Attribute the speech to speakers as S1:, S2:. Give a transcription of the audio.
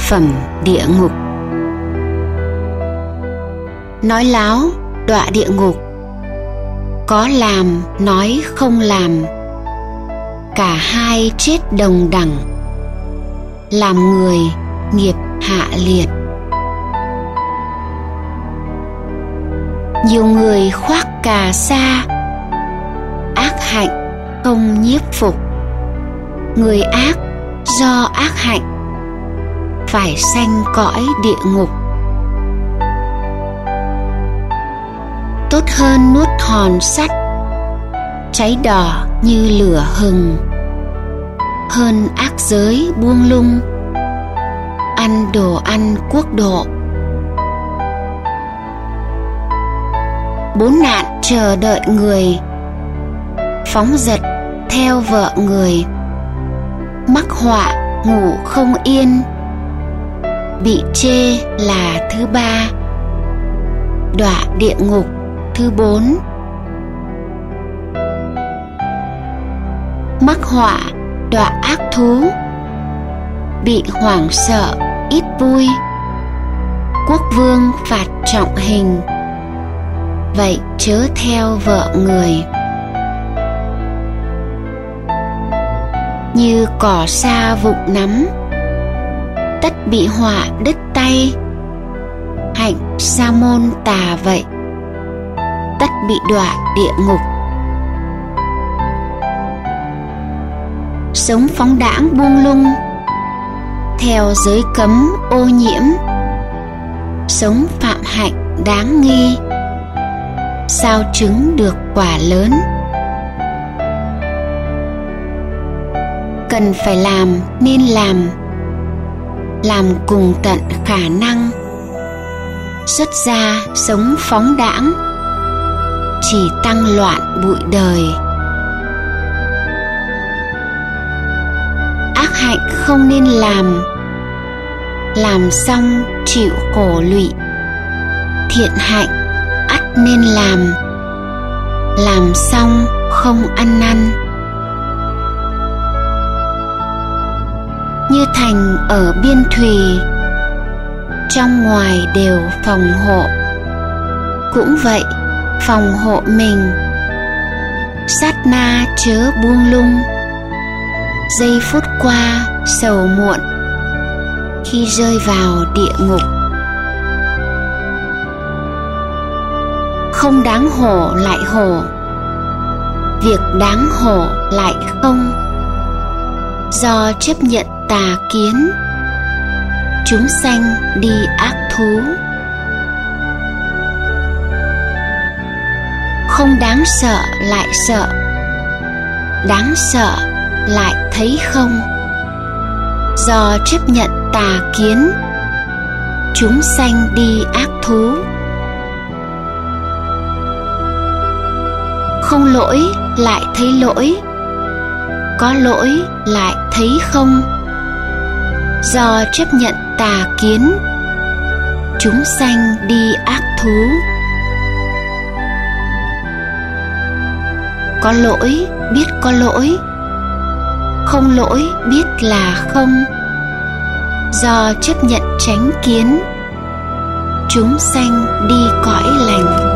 S1: phẩm địa ngục. Nói láo, đọa địa ngục. Có làm, nói không làm. Cả hai chết đồng đẳng. Làm người, nghiệp hạ liệt. Nhiều người khoác cà sa. Ác hạnh không nhiếp phục người ác do ác hạnh, phải sanh cõi địa ngục. Tốt hơn nuốt hòn sắt, cháy đỏ như lửa hừng. Hơn ác giới buông lung, ăn đồ ăn quốc độ. Bốn nạn chờ đợi người, phóng dật theo vợ người mắc họa ngủ không yên. Bị chê là thứ ba. Đọa địa ngục, thứ bốn. Mắc họa, đọa ác thú. Bị hoảng sợ, ít vui. Quốc vương phạt trọng hình. Vậy chớ theo vợ người. Như cỏ sa vụng nắm, tất bị họa đứt tay. Hạnh sa môn tà vậy, tất bị đọa địa ngục. Sống phóng đãng buông lung, theo giới cấm ô nhiễm. Sống phạm hạnh đáng nghi, sao chứng được quả lớn? Cần phải làm nên làm. Làm cùng tận khả năng. Xuất gia sống phóng đãng. Chỉ tăng loạn bụi đời. Ác hạnh không nên làm. Làm xong chịu khổ lụy. Thiện hạnh ắt nên làm. Làm xong không ăn năn. Như thành ở biên thùy, trong ngoài đều phòng hộ. Cũng vậy, phòng hộ mình, sát na chớ buông lung. Giây phút qua, sầu muộn, khi rơi vào địa ngục. Không đáng hổ lại hổ, việc đáng hổ lại không. Do chấp nhận tà kiến. Chúng sanh đi ác thú. Không đáng sợ lại sợ. Đáng sợ lại thấy không? Do chấp nhận tà kiến, chúng sanh đi ác thú. Không lỗi lại thấy lỗi. Có lỗi lại thấy không? Do chấp nhận tà kiến, chúng sanh đi ác thú. Có lỗi, biết có lỗi. Không lỗi, biết là không. Do chấp nhận tránh kiến, chúng sanh đi cõi lành.